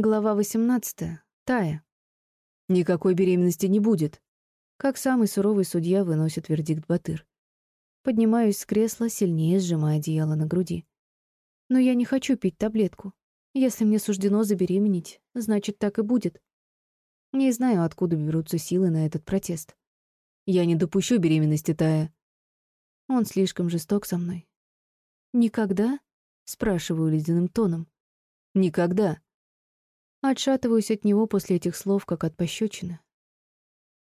Глава 18. Тая. Никакой беременности не будет. Как самый суровый судья выносит вердикт Батыр. Поднимаюсь с кресла, сильнее сжимая одеяло на груди. Но я не хочу пить таблетку. Если мне суждено забеременеть, значит, так и будет. Не знаю, откуда берутся силы на этот протест. Я не допущу беременности, Тая. Он слишком жесток со мной. Никогда? Спрашиваю ледяным тоном. Никогда. Отшатываюсь от него после этих слов, как от пощечины.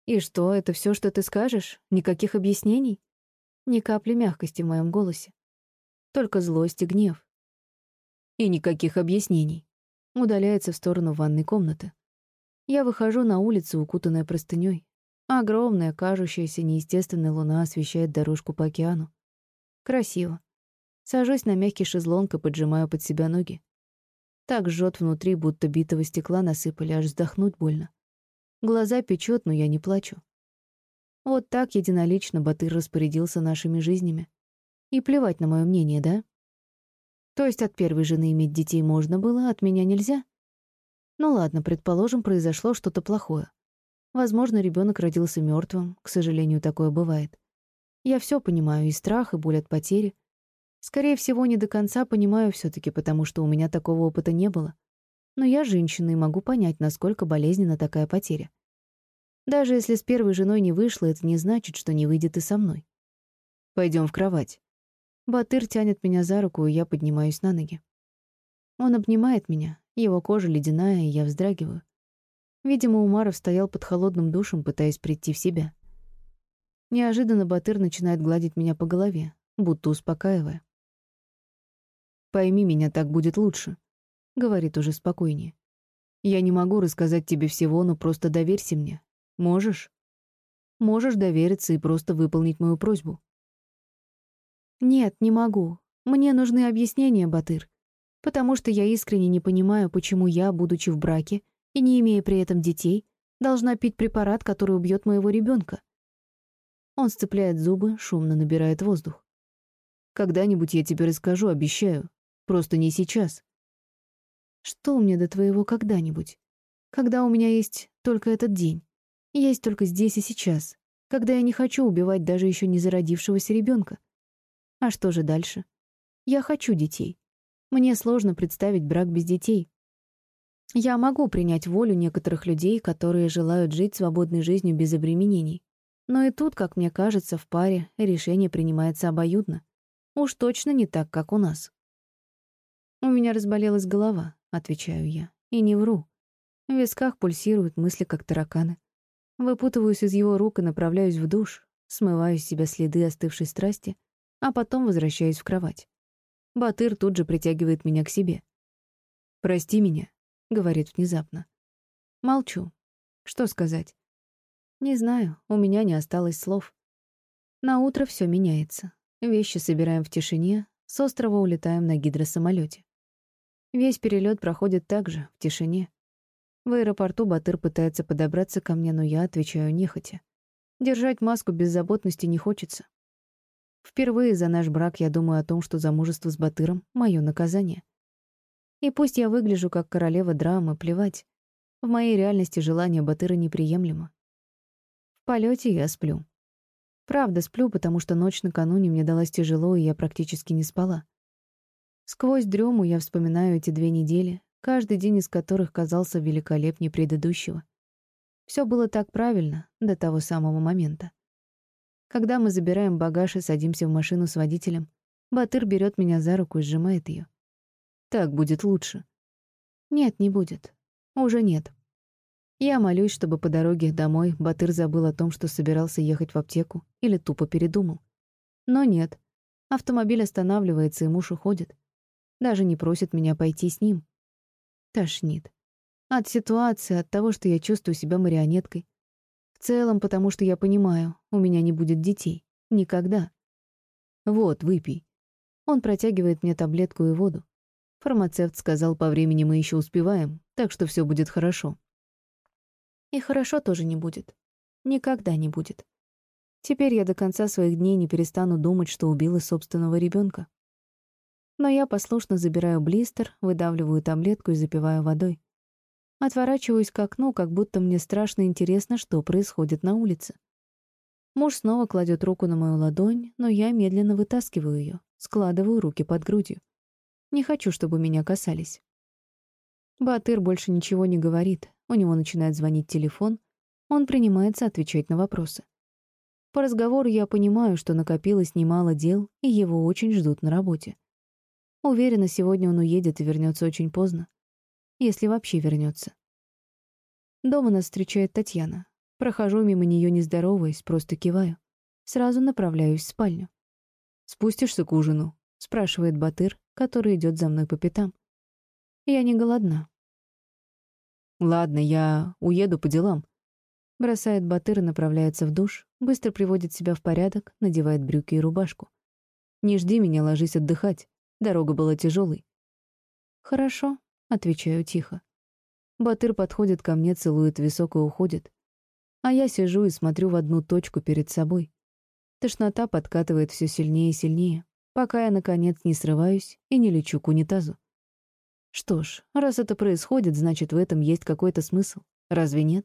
«И что, это все, что ты скажешь? Никаких объяснений?» Ни капли мягкости в моем голосе. Только злость и гнев. И никаких объяснений. Удаляется в сторону ванной комнаты. Я выхожу на улицу, укутанная простыней. Огромная, кажущаяся неестественная луна освещает дорожку по океану. Красиво. Сажусь на мягкий шезлонг и поджимаю под себя ноги. Так жжет внутри, будто битого стекла насыпали, аж вздохнуть больно. Глаза печет, но я не плачу. Вот так единолично Батыр распорядился нашими жизнями. И плевать на мое мнение, да? То есть от первой жены иметь детей можно было, а от меня нельзя? Ну ладно, предположим, произошло что-то плохое. Возможно, ребенок родился мертвым, к сожалению, такое бывает. Я все понимаю, и страх, и боль от потери — Скорее всего, не до конца понимаю все таки потому что у меня такого опыта не было. Но я женщина и могу понять, насколько болезненна такая потеря. Даже если с первой женой не вышло, это не значит, что не выйдет и со мной. Пойдем в кровать. Батыр тянет меня за руку, и я поднимаюсь на ноги. Он обнимает меня, его кожа ледяная, и я вздрагиваю. Видимо, Умаров стоял под холодным душем, пытаясь прийти в себя. Неожиданно Батыр начинает гладить меня по голове, будто успокаивая. Пойми меня, так будет лучше», — говорит уже спокойнее. «Я не могу рассказать тебе всего, но просто доверься мне. Можешь? Можешь довериться и просто выполнить мою просьбу». «Нет, не могу. Мне нужны объяснения, Батыр. Потому что я искренне не понимаю, почему я, будучи в браке и не имея при этом детей, должна пить препарат, который убьет моего ребенка. Он сцепляет зубы, шумно набирает воздух. «Когда-нибудь я тебе расскажу, обещаю. Просто не сейчас. Что мне до твоего когда-нибудь? Когда у меня есть только этот день. Есть только здесь и сейчас. Когда я не хочу убивать даже еще не зародившегося ребенка. А что же дальше? Я хочу детей. Мне сложно представить брак без детей. Я могу принять волю некоторых людей, которые желают жить свободной жизнью без обременений. Но и тут, как мне кажется, в паре решение принимается обоюдно. Уж точно не так, как у нас. «У меня разболелась голова», — отвечаю я. И не вру. В висках пульсируют мысли, как тараканы. Выпутываюсь из его рук и направляюсь в душ, смываю с себя следы остывшей страсти, а потом возвращаюсь в кровать. Батыр тут же притягивает меня к себе. «Прости меня», — говорит внезапно. Молчу. Что сказать? Не знаю, у меня не осталось слов. На утро все меняется. Вещи собираем в тишине, с острова улетаем на гидросамолете. Весь перелет проходит так же, в тишине. В аэропорту Батыр пытается подобраться ко мне, но я отвечаю нехотя. Держать маску беззаботности не хочется. Впервые за наш брак я думаю о том, что замужество с Батыром — мое наказание. И пусть я выгляжу как королева драмы, плевать. В моей реальности желание Батыра неприемлемо. В полете я сплю. Правда, сплю, потому что ночь накануне мне далась тяжело, и я практически не спала. Сквозь дрему я вспоминаю эти две недели, каждый день из которых казался великолепнее предыдущего. Все было так правильно до того самого момента. Когда мы забираем багаж и садимся в машину с водителем, Батыр берет меня за руку и сжимает ее. Так будет лучше. Нет, не будет. Уже нет. Я молюсь, чтобы по дороге домой Батыр забыл о том, что собирался ехать в аптеку или тупо передумал. Но нет. Автомобиль останавливается, и муж уходит. Даже не просит меня пойти с ним. Тошнит. От ситуации, от того, что я чувствую себя марионеткой. В целом, потому что я понимаю, у меня не будет детей. Никогда. Вот, выпей. Он протягивает мне таблетку и воду. Фармацевт сказал, по времени мы еще успеваем, так что все будет хорошо. И хорошо тоже не будет. Никогда не будет. Теперь я до конца своих дней не перестану думать, что убила собственного ребенка. Но я послушно забираю блистер, выдавливаю таблетку и запиваю водой. Отворачиваюсь к окну, как будто мне страшно интересно, что происходит на улице. Муж снова кладет руку на мою ладонь, но я медленно вытаскиваю ее, складываю руки под грудью. Не хочу, чтобы меня касались. Батыр больше ничего не говорит, у него начинает звонить телефон, он принимается отвечать на вопросы. По разговору я понимаю, что накопилось немало дел, и его очень ждут на работе. Уверена, сегодня он уедет и вернется очень поздно. Если вообще вернется. Дома нас встречает Татьяна. Прохожу мимо нее не здороваясь, просто киваю. Сразу направляюсь в спальню. «Спустишься к ужину?» — спрашивает Батыр, который идет за мной по пятам. Я не голодна. «Ладно, я уеду по делам». Бросает Батыр и направляется в душ, быстро приводит себя в порядок, надевает брюки и рубашку. «Не жди меня, ложись отдыхать. Дорога была тяжелой. «Хорошо», — отвечаю тихо. Батыр подходит ко мне, целует висок и уходит. А я сижу и смотрю в одну точку перед собой. Тошнота подкатывает все сильнее и сильнее, пока я, наконец, не срываюсь и не лечу к унитазу. Что ж, раз это происходит, значит, в этом есть какой-то смысл. Разве нет?